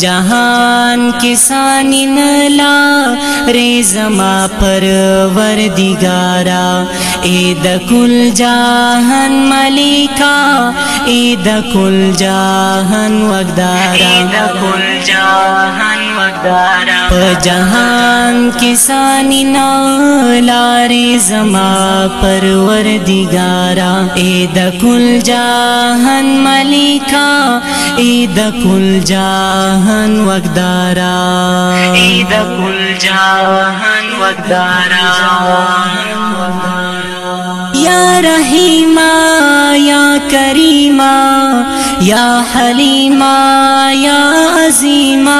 جہان کسانی نلا ری زماں پر وردارا اے دل جہن ملی تھا دکل وگدارا وقدارا دکل جاہن په جهان کې ساني نه لارې زما پروردګارا اې د کل جهان ملیکا اې د کل جهان وقدارا اې د کل جهان وقدارا یا رحیمه یا کریمہ یا حلیمہ یا عظیمہ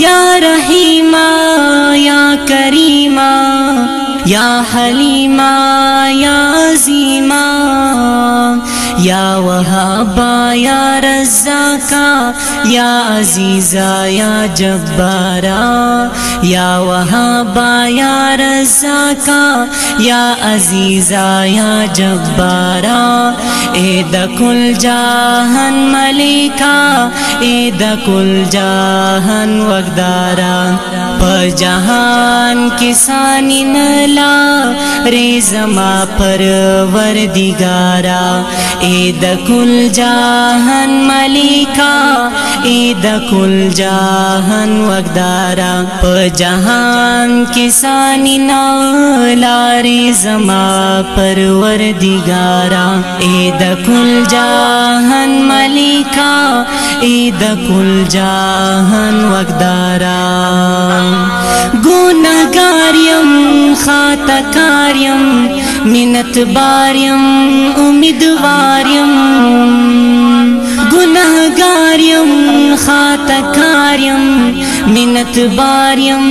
یا رحیمہ یا کریمہ یا حلیمہ یا عظیمہ या वहाबा या रज़ाका या अजीज़ा या जब्बारा या वहाबा या का या अजीज़ा या जब्बारा ए दकुल जाहन मलिका ए दकुल जाहन वगदारा पर जहान किसानी नला रे जमा पर वर दिगारा اید کل جاہن ملیکا اید کل جاہن وقدارا پا جہان کسانی نالاری زما پروردگارا اید کل جاہن ملیکا اید کل جاہن وقدارا گناہگار یم خاتکار یم منت باریم امیدواریم گناہگاریم خاتکاریم منت باریم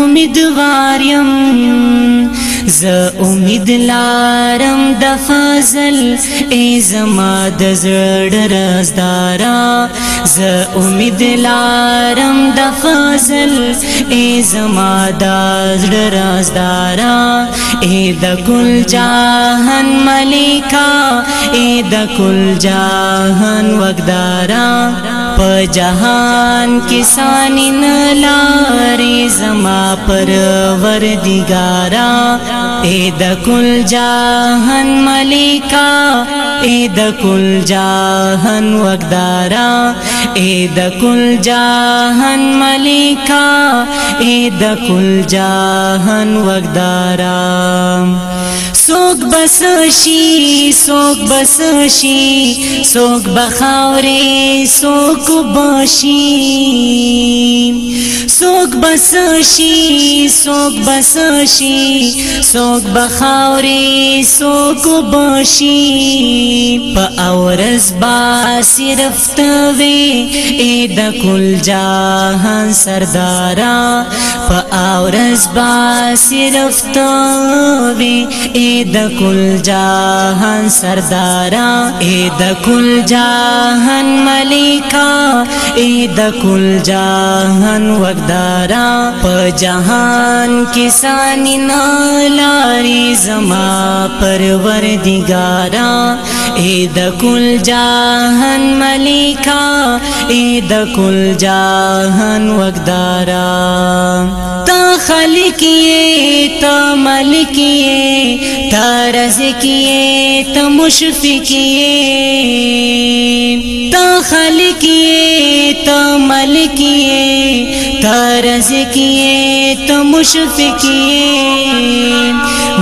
امیدواریم ز امید لارم د فضل ای زما د زړه رازدارا ز امید لارم د فضل ای زما د زړه رازدارا ای د کل جهان ملیکا ای د کل جهان وقدارا په جهان کې سانین لارې زما پروردگارا اے د کل جاهن ملکا اے د کل جاهن وقدارا اے د کل جاهن ملکا اے د کل جاهن وقدارا سوک بس شي سوک بس شي سوک بخاوري سوک بشي سوک بسشی سوک بسشی سوک بخاوری سوک بشی پا اورز با صرف توی اید کل جاہان سردارا فاورز با صرف تو وی اید کل جهان سردارا اید کل جهان ملکا اید کل جهان وقدارا په جهان کسانی نالاری زما پروردگارا اید کل جهان ملکا اید کل جهان وقدارا خالق یې ته مالک یې ته رزق یې ته مشفق یې ته خالق یې ته مالک یې ته رزق یې ته مشفق یې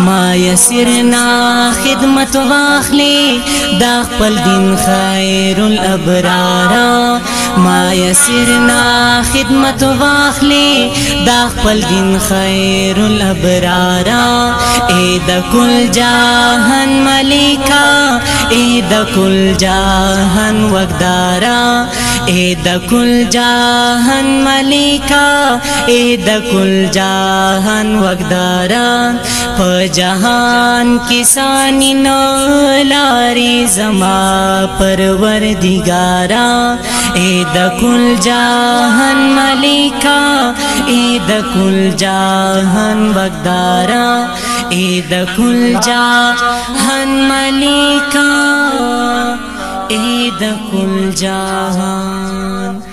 ما یسرنا خدمت واخلی دا خپل دین خیر الابرارا ما یسرنا خدمت واخلی دا خپل دین خیر الابرارا اے د کل جهان ملکا اے د کل جاهن وقدارا اے د کل جاهن ملکا اے د کل جاهن وقدارا په جهان کسانی نو لاري زما پروردگارا اے د کل جاهن ملکا اے د کل جاهن وقدارا اید كل جا ہن ملکا اید کل جا